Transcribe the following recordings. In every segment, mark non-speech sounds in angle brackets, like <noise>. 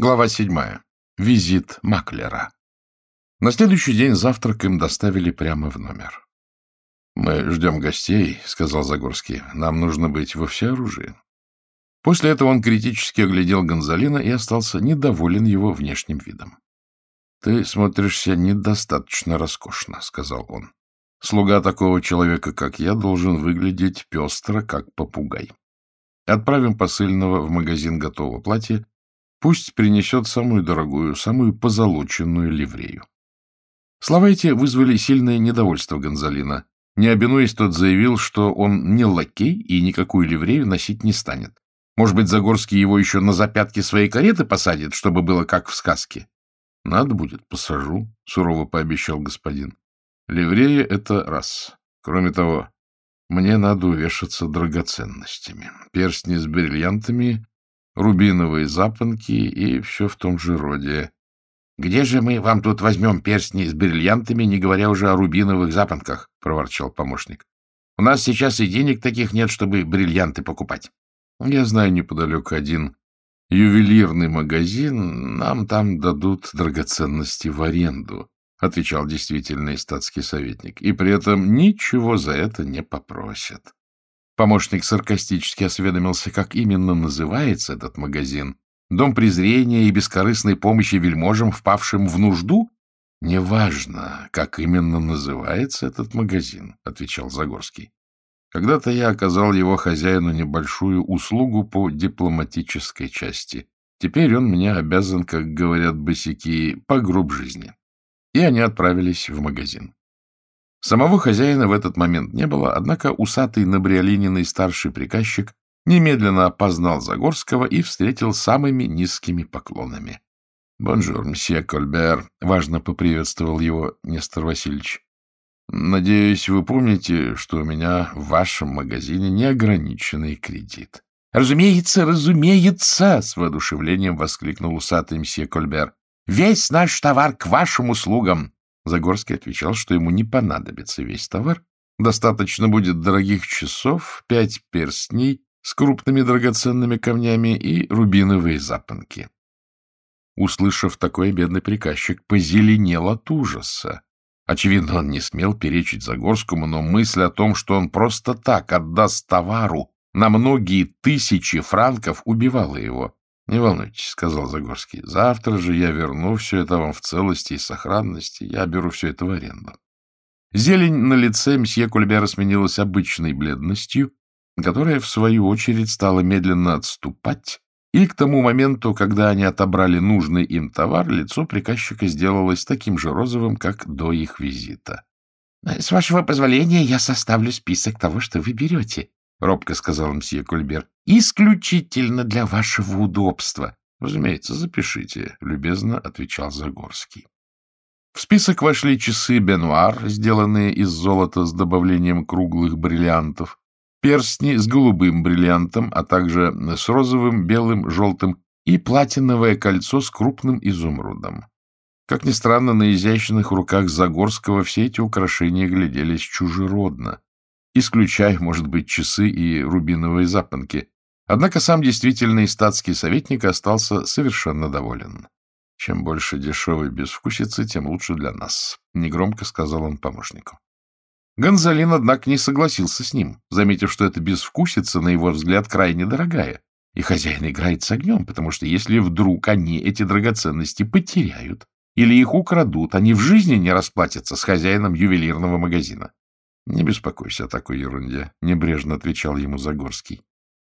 Глава седьмая. Визит маклера. На следующий день завтрак им доставили прямо в номер. — Мы ждем гостей, — сказал Загорский. — Нам нужно быть во всеоружии. После этого он критически оглядел Гонзалина и остался недоволен его внешним видом. — Ты смотришься недостаточно роскошно, — сказал он. — Слуга такого человека, как я, должен выглядеть пестро, как попугай. Отправим посыльного в магазин готового платья Пусть принесет самую дорогую, самую позолоченную ливрею. Слова эти вызвали сильное недовольство Гонзалина. Не обинуясь, тот заявил, что он не лакей и никакую ливрею носить не станет. Может быть, Загорский его еще на запятки своей кареты посадит, чтобы было как в сказке? — Надо будет, посажу, — сурово пообещал господин. — Ливрея — это раз. Кроме того, мне надо увешаться драгоценностями. Перстни с бриллиантами рубиновые запонки и все в том же роде. — Где же мы вам тут возьмем перстни с бриллиантами, не говоря уже о рубиновых запонках? — проворчал помощник. — У нас сейчас и денег таких нет, чтобы бриллианты покупать. — Я знаю неподалеку один ювелирный магазин, нам там дадут драгоценности в аренду, — отвечал действительный статский советник, — и при этом ничего за это не попросят. Помощник саркастически осведомился, как именно называется этот магазин. Дом презрения и бескорыстной помощи вельможам, впавшим в нужду? — Неважно, как именно называется этот магазин, — отвечал Загорский. Когда-то я оказал его хозяину небольшую услугу по дипломатической части. Теперь он мне обязан, как говорят босяки, по груб жизни. И они отправились в магазин. Самого хозяина в этот момент не было, однако усатый набриолиненный старший приказчик немедленно опознал Загорского и встретил самыми низкими поклонами. — Бонжур, мсье Кольбер, — важно поприветствовал его Нестор Васильевич. — Надеюсь, вы помните, что у меня в вашем магазине неограниченный кредит. — Разумеется, разумеется! — с воодушевлением воскликнул усатый мсье Кольбер. — Весь наш товар к вашим услугам! Загорский отвечал, что ему не понадобится весь товар, достаточно будет дорогих часов, пять перстней с крупными драгоценными камнями и рубиновые запонки. Услышав такое, бедный приказчик позеленел от ужаса. Очевидно, он не смел перечить Загорскому, но мысль о том, что он просто так отдаст товару на многие тысячи франков, убивала его. — Не волнуйтесь, — сказал Загорский. — Завтра же я верну все это вам в целости и сохранности. Я беру все это в аренду. Зелень на лице мсье Кульбера сменилась обычной бледностью, которая, в свою очередь, стала медленно отступать, и к тому моменту, когда они отобрали нужный им товар, лицо приказчика сделалось таким же розовым, как до их визита. — С вашего позволения я составлю список того, что вы берете, — робко сказал мсье Кольбер, — исключительно для вашего удобства. — Разумеется, запишите, — любезно отвечал Загорский. В список вошли часы Бенуар, сделанные из золота с добавлением круглых бриллиантов, перстни с голубым бриллиантом, а также с розовым, белым, желтым и платиновое кольцо с крупным изумрудом. Как ни странно, на изящных руках Загорского все эти украшения гляделись чужеродно исключая, может быть, часы и рубиновые запонки. Однако сам действительный статский советник остался совершенно доволен. «Чем больше дешевой безвкусицы, тем лучше для нас», — негромко сказал он помощнику. Гонзалин, однако, не согласился с ним, заметив, что эта безвкусица, на его взгляд, крайне дорогая, и хозяин играет с огнем, потому что если вдруг они эти драгоценности потеряют или их украдут, они в жизни не расплатятся с хозяином ювелирного магазина. Не беспокойся о такой ерунде, — небрежно отвечал ему Загорский.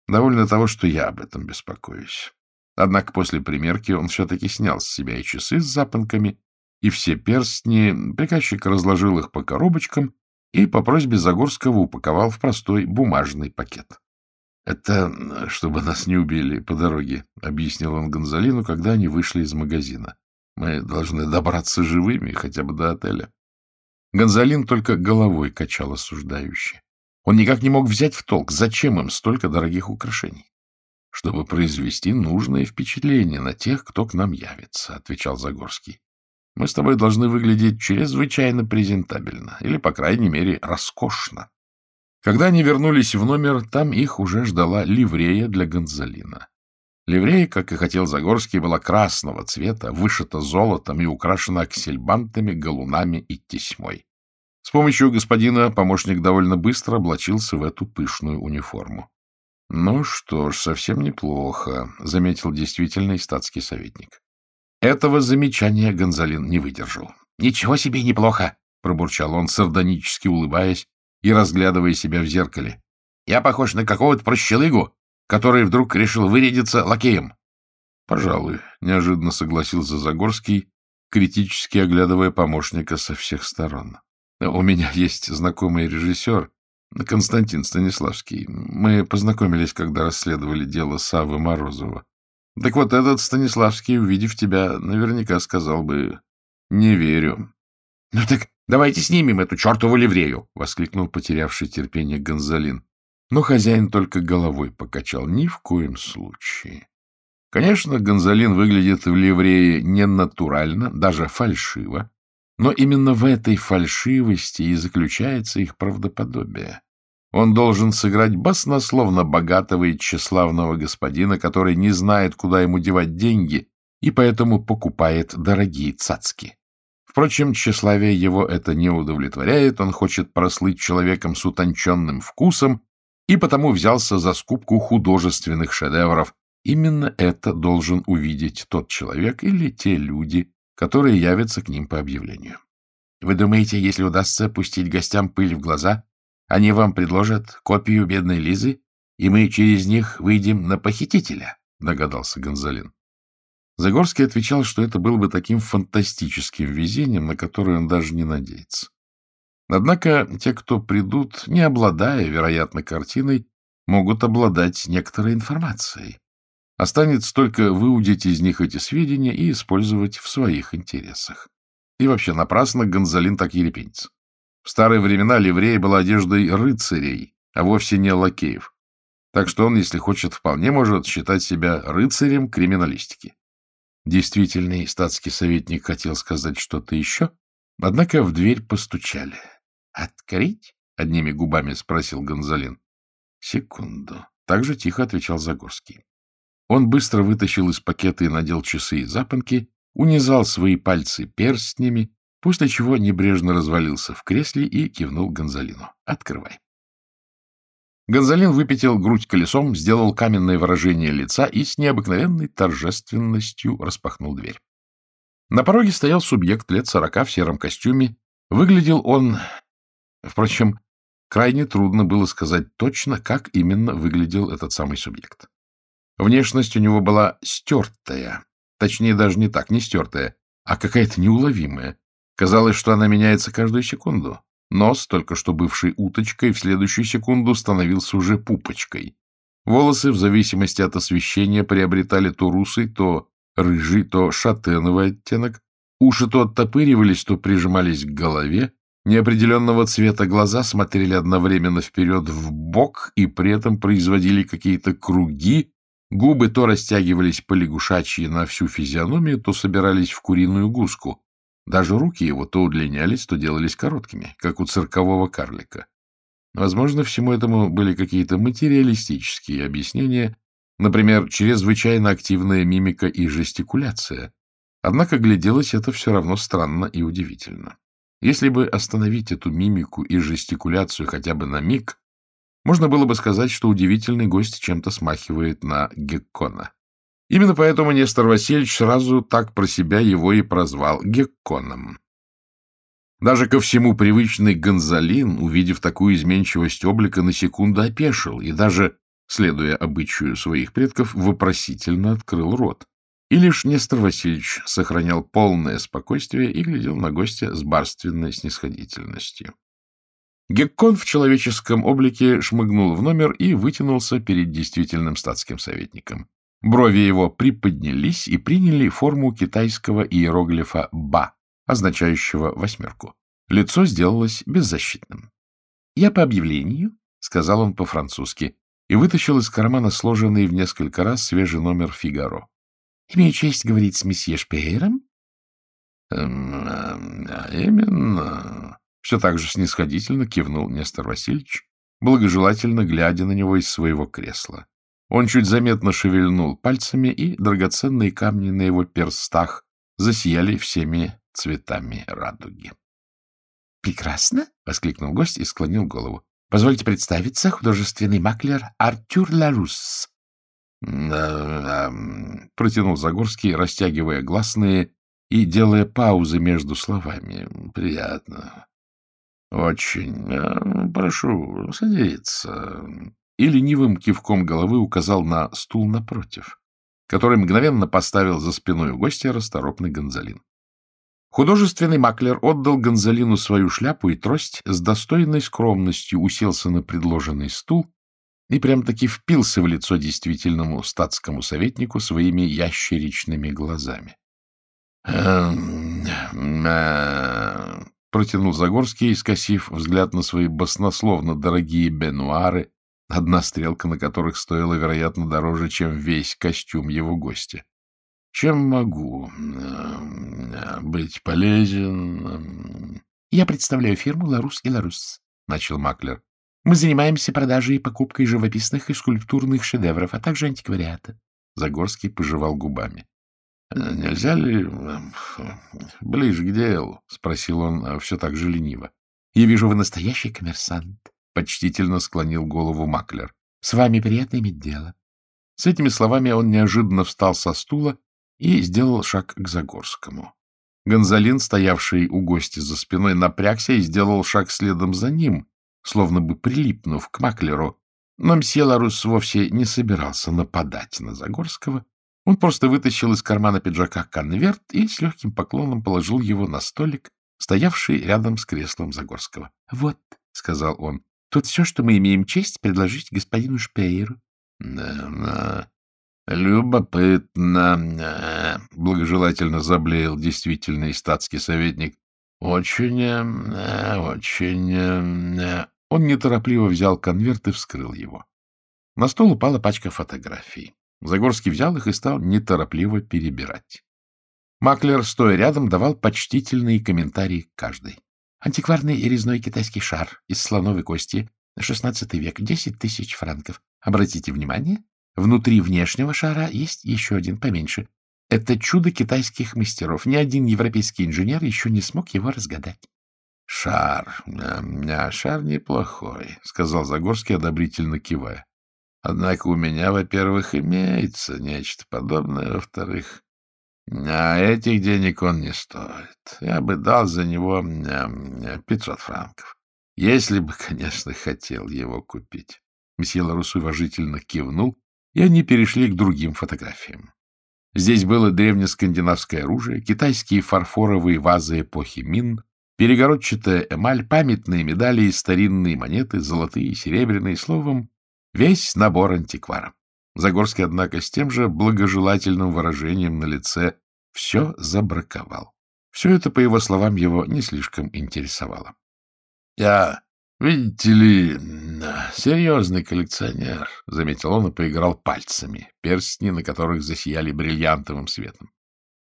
Довольно того, что я об этом беспокоюсь. Однако после примерки он все-таки снял с себя и часы с запонками, и все перстни, приказчик разложил их по коробочкам и по просьбе Загорского упаковал в простой бумажный пакет. — Это чтобы нас не убили по дороге, — объяснил он Гонзалину, когда они вышли из магазина. — Мы должны добраться живыми хотя бы до отеля. Гонзалин только головой качал осуждающе. Он никак не мог взять в толк, зачем им столько дорогих украшений. — Чтобы произвести нужное впечатление на тех, кто к нам явится, — отвечал Загорский. — Мы с тобой должны выглядеть чрезвычайно презентабельно, или, по крайней мере, роскошно. Когда они вернулись в номер, там их уже ждала ливрея для Гонзалина. Ливрея, как и хотел Загорский, была красного цвета, вышита золотом и украшена аксельбантами, галунами и тесьмой. С помощью господина помощник довольно быстро облачился в эту пышную униформу. — Ну что ж, совсем неплохо, — заметил действительный статский советник. Этого замечания Гонзалин не выдержал. — Ничего себе неплохо! — пробурчал он, сардонически улыбаясь и разглядывая себя в зеркале. — Я похож на какого-то прощелыгу, который вдруг решил вырядиться лакеем. — Пожалуй, — неожиданно согласился Загорский, критически оглядывая помощника со всех сторон. — У меня есть знакомый режиссер, Константин Станиславский. Мы познакомились, когда расследовали дело Савы Морозова. Так вот, этот Станиславский, увидев тебя, наверняка сказал бы «не верю». — Ну так давайте снимем эту чертову ливрею! — воскликнул потерявший терпение Гонзалин. Но хозяин только головой покачал. Ни в коем случае. Конечно, Гонзалин выглядит в ливрее не натурально, даже фальшиво, но именно в этой фальшивости и заключается их правдоподобие. Он должен сыграть баснословно богатого и тщеславного господина, который не знает, куда ему девать деньги, и поэтому покупает дорогие цацки. Впрочем, тщеславие его это не удовлетворяет, он хочет прослыть человеком с утонченным вкусом и потому взялся за скупку художественных шедевров. Именно это должен увидеть тот человек или те люди, которые явятся к ним по объявлению. Вы думаете, если удастся пустить гостям пыль в глаза, они вам предложат копию бедной Лизы, и мы через них выйдем на похитителя? — догадался Гонзалин. Загорский отвечал, что это было бы таким фантастическим везением, на которое он даже не надеется. Однако те, кто придут, не обладая, вероятно, картиной, могут обладать некоторой информацией. Останется только выудить из них эти сведения и использовать в своих интересах. И вообще напрасно Гонзалин так ерепенится. В старые времена ливрея была одеждой рыцарей, а вовсе не лакеев. Так что он, если хочет, вполне может считать себя рыцарем криминалистики. Действительный статский советник хотел сказать что-то еще, однако в дверь постучали. — Открыть? — одними губами спросил Гонзалин. — Секунду. Так же тихо отвечал Загорский. Он быстро вытащил из пакета и надел часы и запонки, унизал свои пальцы перстнями, после чего небрежно развалился в кресле и кивнул Гонзалину. — Открывай. Гонзалин выпятил грудь колесом, сделал каменное выражение лица и с необыкновенной торжественностью распахнул дверь. На пороге стоял субъект лет сорока в сером костюме. Выглядел он Впрочем, крайне трудно было сказать точно, как именно выглядел этот самый субъект. Внешность у него была стертая, точнее, даже не так, не стертая, а какая-то неуловимая. Казалось, что она меняется каждую секунду. Нос, только что бывший уточкой, в следующую секунду становился уже пупочкой. Волосы, в зависимости от освещения, приобретали то русый, то рыжий, то шатеновый оттенок. Уши то оттопыривались, то прижимались к голове. Неопределенного цвета глаза смотрели одновременно вперед в бок и при этом производили какие-то круги, губы то растягивались по лягушачьи на всю физиономию, то собирались в куриную гуску. Даже руки его то удлинялись, то делались короткими, как у циркового карлика. Возможно, всему этому были какие-то материалистические объяснения, например, чрезвычайно активная мимика и жестикуляция. Однако гляделось это все равно странно и удивительно. Если бы остановить эту мимику и жестикуляцию хотя бы на миг, можно было бы сказать, что удивительный гость чем-то смахивает на Геккона. Именно поэтому Нестор Васильевич сразу так про себя его и прозвал Гекконом. Даже ко всему привычный Гонзалин, увидев такую изменчивость облика, на секунду опешил и даже, следуя обычаю своих предков, вопросительно открыл рот. И лишь Нестор Васильевич сохранял полное спокойствие и глядел на гостя с барственной снисходительностью. Геккон в человеческом облике шмыгнул в номер и вытянулся перед действительным статским советником. Брови его приподнялись и приняли форму китайского иероглифа «ба», означающего «восьмерку». Лицо сделалось беззащитным. — Я по объявлению, — сказал он по-французски, и вытащил из кармана сложенный в несколько раз свежий номер «Фигаро». — Имею честь говорить с месье Шпеером? «Эм, — Именно. Все так же снисходительно кивнул Нестор Васильевич, благожелательно глядя на него из своего кресла. Он чуть заметно шевельнул пальцами, и драгоценные камни на его перстах засияли всеми цветами радуги. — Прекрасно! — воскликнул гость и склонил голову. — Позвольте представиться, художественный маклер Артюр Ларус. — протянул Загорский, растягивая гласные и делая паузы между словами. — Приятно. — Очень. Прошу садиться. И ленивым кивком головы указал на стул напротив, который мгновенно поставил за спиной у гостя расторопный Гонзалин. Художественный маклер отдал Гонзалину свою шляпу и трость, с достойной скромностью уселся на предложенный стул и прям-таки впился в лицо действительному статскому советнику своими ящеричными глазами. «Эм, э, протянул Загорский, скосив взгляд на свои баснословно дорогие бенуары, одна стрелка на которых стоила, вероятно, дороже, чем весь костюм его гостя. Чем могу э, быть полезен? — Я представляю фирму «Ларус и Ларус», — начал Маклер. — Мы занимаемся продажей и покупкой живописных и скульптурных шедевров, а также антиквариата. Загорский пожевал губами. — Нельзя ли ближе к делу? — спросил он э, все так же лениво. — Я вижу, вы настоящий коммерсант, — почтительно склонил голову Маклер. — С вами приятно иметь дело. С этими словами он неожиданно встал со стула и сделал шаг к Загорскому. Гонзалин, стоявший у гостя за спиной, напрягся и сделал шаг следом за ним, словно бы прилипнув к Маклеру. Но мсье Ларус вовсе не собирался нападать на Загорского. Он просто вытащил из кармана пиджака конверт и с легким поклоном положил его на столик, стоявший рядом с креслом Загорского. — Вот, — сказал он, — тут все, что мы имеем честь предложить господину Шпейеру. — Да, Любопытно, благожелательно заблеял действительный статский советник. Очень, э, очень... Он неторопливо взял конверт и вскрыл его. На стол упала пачка фотографий. Загорский взял их и стал неторопливо перебирать. Маклер, стоя рядом, давал почтительные комментарии каждой. Антикварный и резной китайский шар из слоновой кости, XVI век, 10 тысяч франков. Обратите внимание, Внутри внешнего шара есть еще один поменьше. Это чудо китайских мастеров. Ни один европейский инженер еще не смог его разгадать. — Шар. А, шар неплохой, — сказал Загорский, одобрительно кивая. — Однако у меня, во-первых, имеется нечто подобное, во-вторых, а этих денег он не стоит. Я бы дал за него пятьсот франков, если бы, конечно, хотел его купить. Месье Ларус уважительно кивнул и они перешли к другим фотографиям. Здесь было древнескандинавское оружие, китайские фарфоровые вазы эпохи Мин, перегородчатая эмаль, памятные медали и старинные монеты, золотые и серебряные, словом, весь набор антиквара. Загорский, однако, с тем же благожелательным выражением на лице все забраковал. Все это, по его словам, его не слишком интересовало. — Я Видите ли, серьезный коллекционер, — заметил он и поиграл пальцами, перстни, на которых засияли бриллиантовым светом.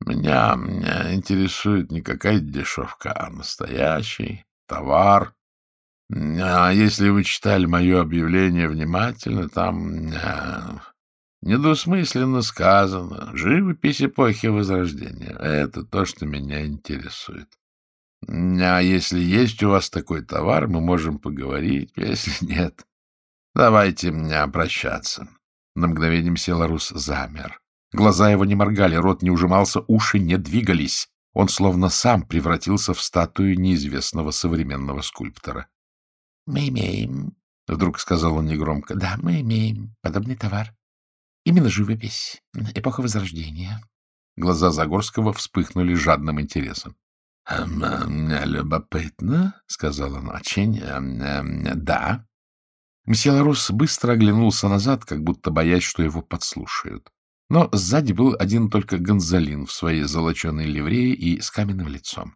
Меня, меня интересует не какая-то дешевка, а настоящий товар. А если вы читали мое объявление внимательно, там а, недвусмысленно сказано «Живопись эпохи Возрождения». Это то, что меня интересует. А если есть у вас такой товар, мы можем поговорить. <laughs> Если нет, давайте мне прощаться. На мгновение Селарус замер. Глаза его не моргали, рот не ужимался, уши не двигались. Он словно сам превратился в статую неизвестного современного скульптора. — Мы имеем, — вдруг сказал он негромко, — да, мы имеем подобный товар. Именно живопись, эпоха Возрождения. Глаза Загорского вспыхнули жадным интересом. — Любопытно, — сказал он. — Очень, да. Мсье Ларус быстро оглянулся назад, как будто боясь, что его подслушают. Но сзади был один только Гонзалин в своей золоченой ливрее и с каменным лицом.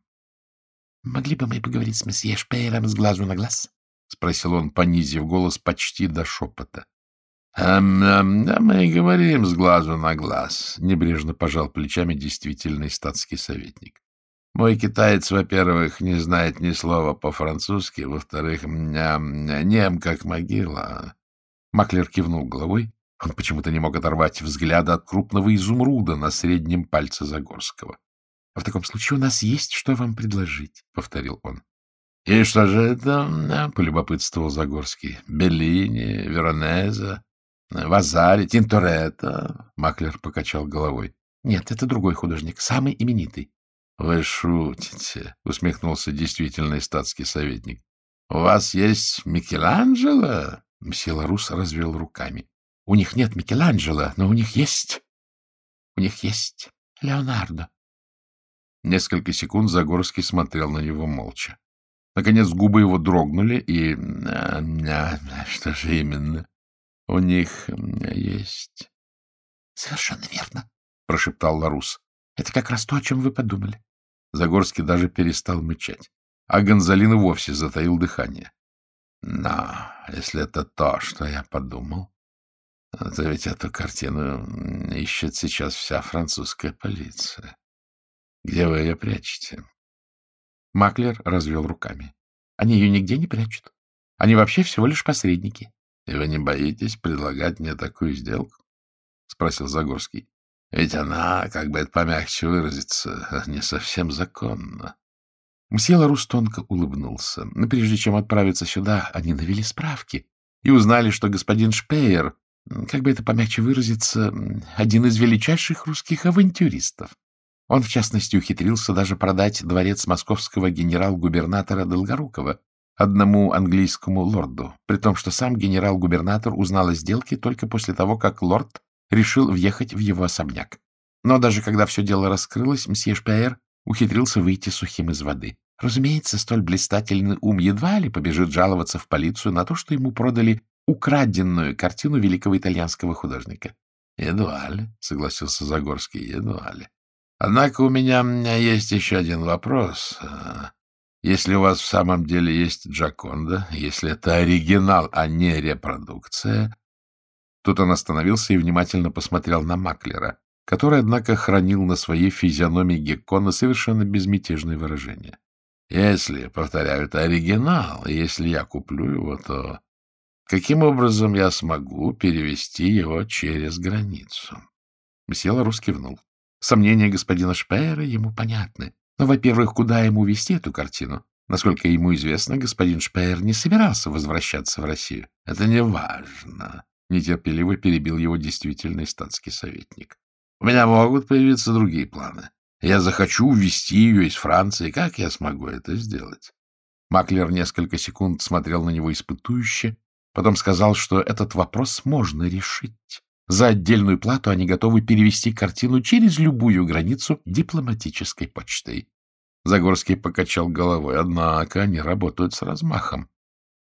— Могли бы мы поговорить с месье Шпейером с глазу на глаз? — спросил он, понизив голос почти до шепота. — Да мы и говорим с глазу на глаз, — небрежно пожал плечами действительный статский советник. Мой китаец, во-первых, не знает ни слова по-французски, во-вторых, нем как могила. Маклер кивнул головой Он почему-то не мог оторвать взгляда от крупного изумруда на среднем пальце Загорского. — В таком случае у нас есть что вам предложить, — повторил он. — И что же это? — полюбопытствовал Загорский. — Беллини, Веронеза, Вазари, Тинторетто? Маклер покачал головой. — Нет, это другой художник, самый именитый. — Вы шутите, — усмехнулся действительный статский советник. — У вас есть Микеланджело? Мсье Ларус развел руками. — У них нет Микеланджело, но у них есть... У них есть Леонардо. Несколько секунд Загорский смотрел на него молча. Наконец губы его дрогнули, и... А, что же именно? У них есть... — Совершенно верно, — прошептал Ларус. — Это как раз то, о чем вы подумали. Загорский даже перестал мычать, а Гонзалин вовсе затаил дыхание. — Но если это то, что я подумал, то ведь эту картину ищет сейчас вся французская полиция. Где вы ее прячете? Маклер развел руками. Они ее нигде не прячут. Они вообще всего лишь посредники. — И вы не боитесь предлагать мне такую сделку? — спросил Загорский. — Ведь она, как бы это помягче выразиться, <laughs> не совсем законна. Мсье Ларус тонко улыбнулся. Но прежде чем отправиться сюда, они навели справки и узнали, что господин Шпеер, как бы это помягче выразиться, один из величайших русских авантюристов. Он, в частности, ухитрился даже продать дворец московского генерал-губернатора Долгорукова одному английскому лорду, при том, что сам генерал-губернатор узнал о сделке только после того, как лорд решил въехать в его особняк. Но даже когда все дело раскрылось, мсье Шпеер ухитрился выйти сухим из воды. Разумеется, столь блистательный ум едва ли побежит жаловаться в полицию на то, что ему продали украденную картину великого итальянского художника. — Едва ли, — согласился Загорский, — едва ли. Однако у меня есть еще один вопрос. Если у вас в самом деле есть Джаконда, если это оригинал, а не репродукция... Тут он остановился и внимательно посмотрел на Маклера, который, однако, хранил на своей физиономии Геккона совершенно безмятежное выражение. Если, повторяю, это оригинал, если я куплю его, то каким образом я смогу перевести его через границу? Месье Ларус кивнул. Сомнения господина Шпеера ему понятны. Но, во-первых, куда ему вести эту картину? Насколько ему известно, господин Шпеер не собирался возвращаться в Россию. — Это не важно, — нетерпеливо перебил его действительный статский советник. — У меня могут появиться другие планы. Я захочу увезти ее из Франции. Как я смогу это сделать? Маклер несколько секунд смотрел на него испытующе, потом сказал, что этот вопрос можно решить. За отдельную плату они готовы перевести картину через любую границу дипломатической почтой. Загорский покачал головой. Однако они работают с размахом.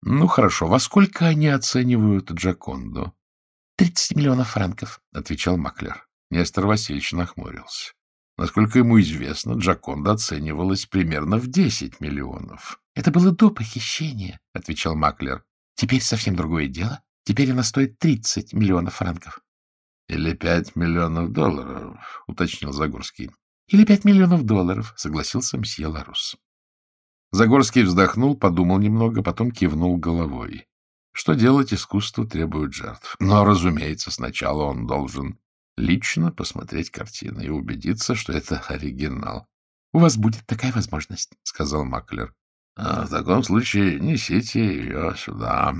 Ну, хорошо. Во сколько они оценивают Джаконду? — Тридцать миллионов франков, — отвечал Маклер. Нестор Васильевич нахмурился. Насколько ему известно, Джаконда оценивалась примерно в десять миллионов. — Это было до похищения, — отвечал Маклер. — Теперь совсем другое дело. Теперь она стоит тридцать миллионов франков. — Или пять миллионов долларов, — уточнил Загорский. — Или пять миллионов долларов, — согласился мсье Ларус. Загорский вздохнул, подумал немного, потом кивнул головой. Что делать, искусство требует жертв. Но, разумеется, сначала он должен лично посмотреть картину и убедиться, что это оригинал. — У вас будет такая возможность, — сказал Маклер. А — В таком случае несите ее сюда.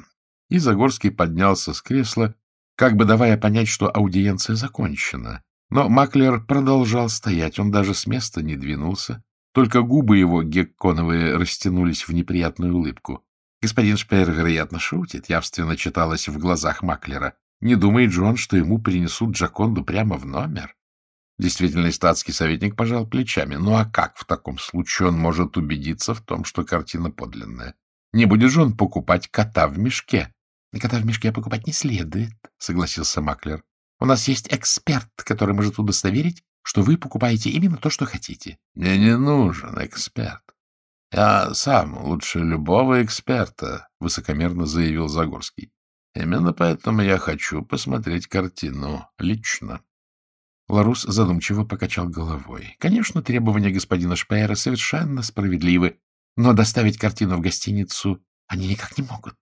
И Загорский поднялся с кресла как бы давая понять, что аудиенция закончена. Но Маклер продолжал стоять, он даже с места не двинулся, только губы его гекконовые растянулись в неприятную улыбку. Господин Шпеер, вероятно, шутит, явственно читалось в глазах Маклера. Не думает же он, что ему принесут Джаконду прямо в номер? Действительный статский советник пожал плечами. Ну а как в таком случае он может убедиться в том, что картина подлинная? Не будет же он покупать кота в мешке? — Кота в мешке покупать не следует, — согласился Маклер. — У нас есть эксперт, который может удостоверить, что вы покупаете именно то, что хотите. — Мне не нужен эксперт. Я сам лучше любого эксперта, — высокомерно заявил Загорский. Именно поэтому я хочу посмотреть картину лично. Ларус задумчиво покачал головой. Конечно, требования господина Шпеера совершенно справедливы, но доставить картину в гостиницу они никак не могут.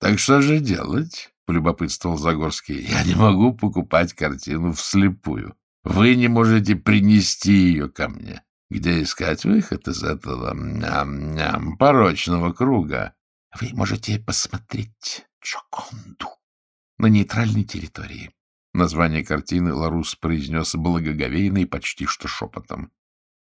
Так что же делать? — полюбопытствовал Загорский. — Я не могу покупать картину вслепую. Вы не можете принести ее ко мне. Где искать выход из этого ням -ням, порочного круга? — Вы можете посмотреть Джоконду на нейтральной территории. Название картины Ларус произнес благоговейно и почти что шепотом.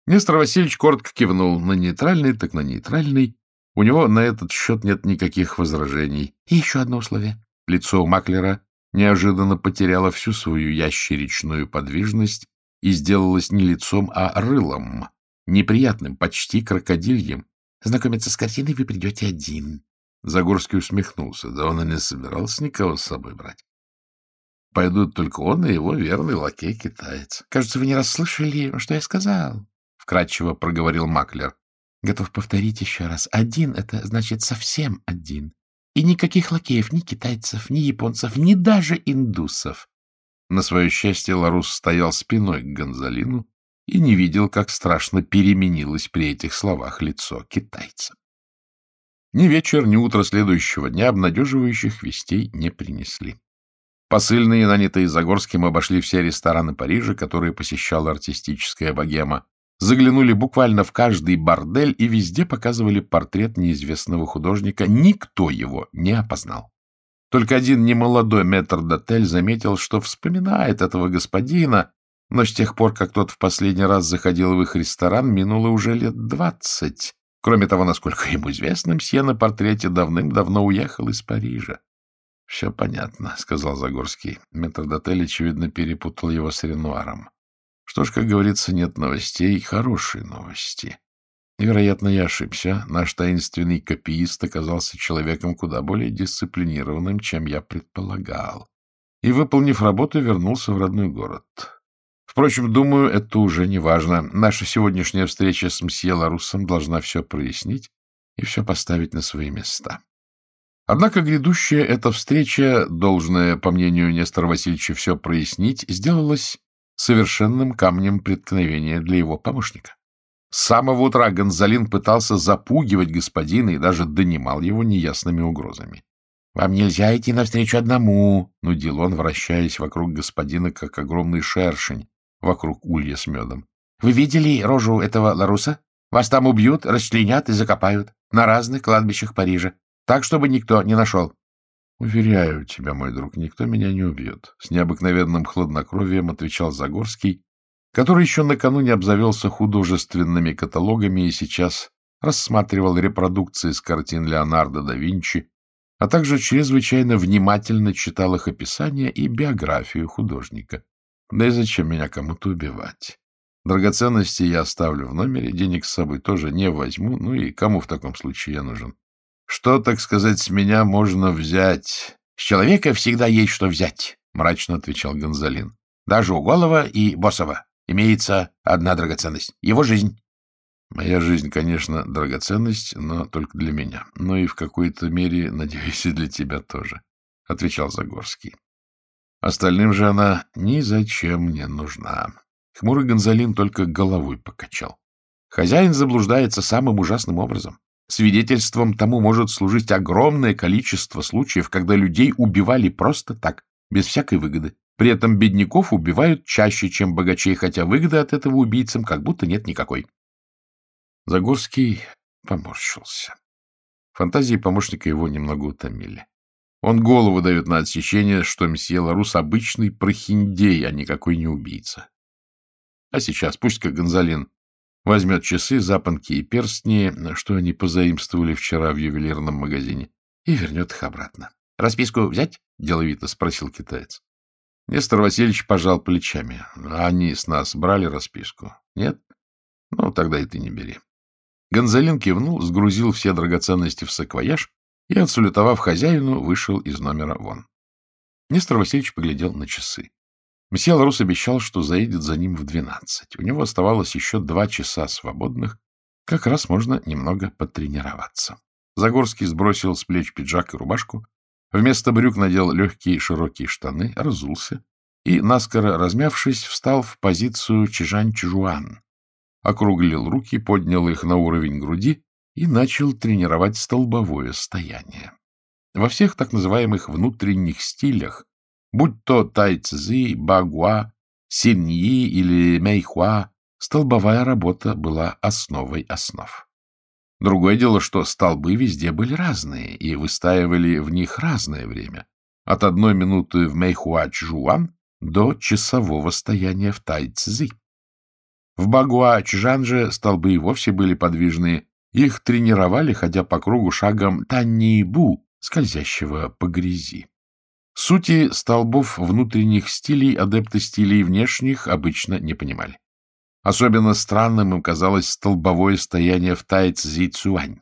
Нестор Васильевич коротко кивнул. На нейтральный, так на нейтральный. У него на этот счет нет никаких возражений. И еще одно условие. Лицо Маклера неожиданно потеряло всю свою ящеричную подвижность и сделалось не лицом, а рылом, неприятным, почти крокодильем. Знакомиться с картиной вы придете один. Загорский усмехнулся. Да он и не собирался никого с собой брать. Пойдут только он и его верный лакей-китаец. — Кажется, вы не расслышали, что я сказал, — вкратчиво проговорил Маклер. — Готов повторить еще раз. Один — это значит совсем один. И никаких лакеев, ни китайцев, ни японцев, ни даже индусов. На свое счастье Ларус стоял спиной к Гонзалину и не видел, как страшно переменилось при этих словах лицо китайца. Ни вечер, ни утро следующего дня обнадеживающих вестей не принесли. Посыльные, нанятые Загорским, обошли все рестораны Парижа, которые посещала артистическая богема, заглянули буквально в каждый бордель и везде показывали портрет неизвестного художника. Никто его не опознал. Только один немолодой метр-дотель заметил, что вспоминает этого господина, но с тех пор, как тот в последний раз заходил в их ресторан, минуло уже лет двадцать. Кроме того, насколько ему известно, мсье на портрете давным-давно уехал из Парижа. — Все понятно, — сказал Загорский. Метрдотель, очевидно, перепутал его с Ренуаром. Что ж, как говорится, нет новостей, хорошие новости. И, вероятно, я ошибся. Наш таинственный копиист оказался человеком куда более дисциплинированным, чем я предполагал. И, выполнив работу, вернулся в родной город. Впрочем, думаю, это уже не важно. Наша сегодняшняя встреча с мсье Ларусом должна все прояснить и все поставить на свои места. Однако грядущая эта встреча, должная, по мнению Нестора Васильевича, все прояснить, сделалась совершенным камнем преткновения для его помощника. С самого утра Гонзалин пытался запугивать господина и даже донимал его неясными угрозами. — Вам нельзя идти навстречу одному, — нудил он, вращаясь вокруг господина, как огромный шершень вокруг улья с медом. — Вы видели рожу этого Ларуса? Вас там убьют, расчленят и закопают на разных кладбищах Парижа так, чтобы никто не нашел. — Уверяю тебя, мой друг, никто меня не убьет. С необыкновенным хладнокровием отвечал Загорский, который еще накануне обзавелся художественными каталогами и сейчас рассматривал репродукции с картин Леонардо да Винчи, а также чрезвычайно внимательно читал их описание и биографию художника. Да и зачем меня кому-то убивать? Драгоценности я оставлю в номере, денег с собой тоже не возьму, ну и кому в таком случае я нужен? Что, так сказать, с меня можно взять? — С человека всегда есть что взять, — мрачно отвечал Гонзалин. — Даже у Голова и Босова имеется одна драгоценность — его жизнь. — Моя жизнь, конечно, драгоценность, но только для меня. Ну и в какой-то мере, надеюсь, и для тебя тоже, — отвечал Загорский. Остальным же она ни зачем не нужна. Хмурый Гонзалин только головой покачал. Хозяин заблуждается самым ужасным образом. Свидетельством тому может служить огромное количество случаев, когда людей убивали просто так, без всякой выгоды. При этом бедняков убивают чаще, чем богачей, хотя выгоды от этого убийцам как будто нет никакой. Загорский поморщился. Фантазии помощника его немного утомили. Он голову дает на отсечение, что месье Ларус обычный прохиндей, а никакой не убийца. А сейчас пусть-ка Гонзалин возьмет часы, запонки и перстни, что они позаимствовали вчера в ювелирном магазине, и вернет их обратно. — Расписку взять? — деловито спросил китаец. Нестор Васильевич пожал плечами. Они с нас брали расписку? Нет? Ну, тогда и ты не бери. Гонзалин кивнул, сгрузил все драгоценности в саквояж и, отсулетовав хозяину, вышел из номера вон. Нестор Васильевич поглядел на часы. Месье Ларус обещал, что заедет за ним в двенадцать. У него оставалось еще два часа свободных. Как раз можно немного потренироваться. Загорский сбросил с плеч пиджак и рубашку, вместо брюк надел легкие широкие штаны, разулся и, наскоро размявшись, встал в позицию Чижань-Чижуан, округлил руки, поднял их на уровень груди и начал тренировать столбовое стояние. во всех так называемых внутренних стилях, будь то тайцзы, багуа, синьи или мэйхуа, столбовая работа была основой основ. Другое дело, что столбы везде были разные и выстаивали в них разное время, от одной минуты в мэйхуа-чжуан до часового стояния в тайцзы. В багуа-чжан же столбы и вовсе были подвижные, их тренировали, ходя по кругу шагом танни-бу, скользящего по грязи. Сути столбов внутренних стилей адепты стилей внешних обычно не понимали. Особенно странным им казалось столбовое стояние в тайцзи-цюань.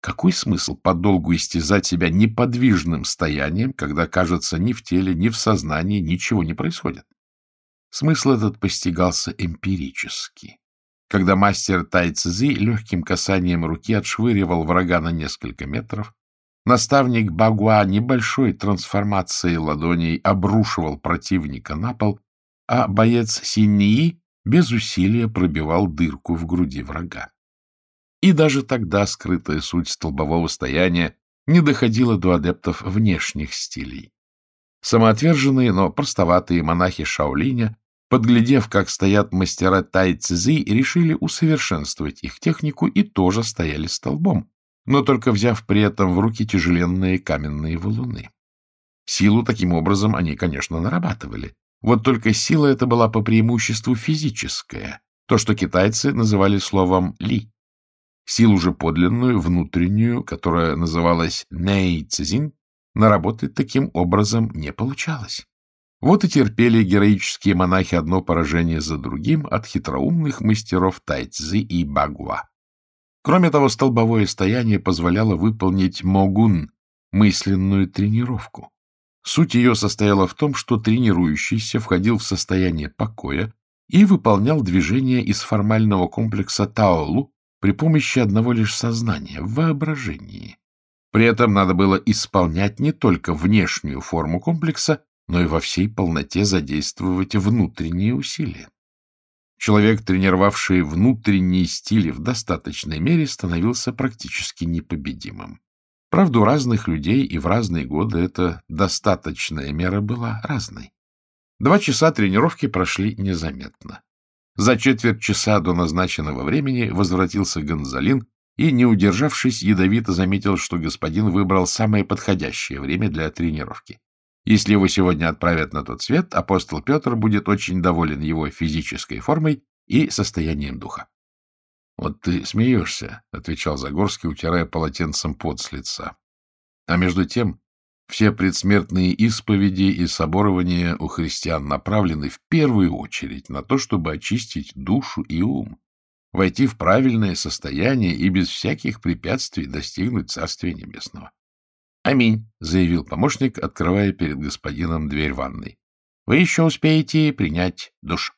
Какой смысл подолгу истязать себя неподвижным стоянием, когда, кажется, ни в теле, ни в сознании ничего не происходит? Смысл этот постигался эмпирически когда мастер Тайцзи легким касанием руки отшвыривал врага на несколько метров, наставник Багуа небольшой трансформацией ладоней обрушивал противника на пол, а боец Синьи без усилия пробивал дырку в груди врага. И даже тогда скрытая суть столбового стояния не доходила до адептов внешних стилей. Самоотверженные, но простоватые монахи Шаолиня подглядев, как стоят мастера тайцзы, решили усовершенствовать их технику и тоже стояли столбом, но только взяв при этом в руки тяжеленные каменные валуны. Силу таким образом они, конечно, нарабатывали. Вот только сила эта была по преимуществу физическая, то, что китайцы называли словом «ли». Силу же подлинную, внутреннюю, которая называлась «нейцзин», наработать таким образом не получалось. Вот и терпели героические монахи одно поражение за другим от хитроумных мастеров тайцзы и багуа. Кроме того, столбовое стояние позволяло выполнить могун, мысленную тренировку. Суть ее состояла в том, что тренирующийся входил в состояние покоя и выполнял движения из формального комплекса Таолу при помощи одного лишь сознания, в воображении. При этом надо было исполнять не только внешнюю форму комплекса, но и во всей полноте задействовать внутренние усилия. Человек, тренировавший внутренние стили в достаточной мере, становился практически непобедимым. Правда, у разных людей и в разные годы эта достаточная мера была разной. Два часа тренировки прошли незаметно. За четверть часа до назначенного времени возвратился Гонзалин и, не удержавшись, ядовито заметил, что господин выбрал самое подходящее время для тренировки. Если его сегодня отправят на тот свет, апостол Петр будет очень доволен его физической формой и состоянием духа. — Вот ты смеешься, — отвечал Загорский, утирая полотенцем пот с лица. А между тем все предсмертные исповеди и соборования у христиан направлены в первую очередь на то, чтобы очистить душу и ум, войти в правильное состояние и без всяких препятствий достигнуть Царствия Небесного. — Аминь, — заявил помощник, открывая перед господином дверь ванной. — Вы еще успеете принять душ.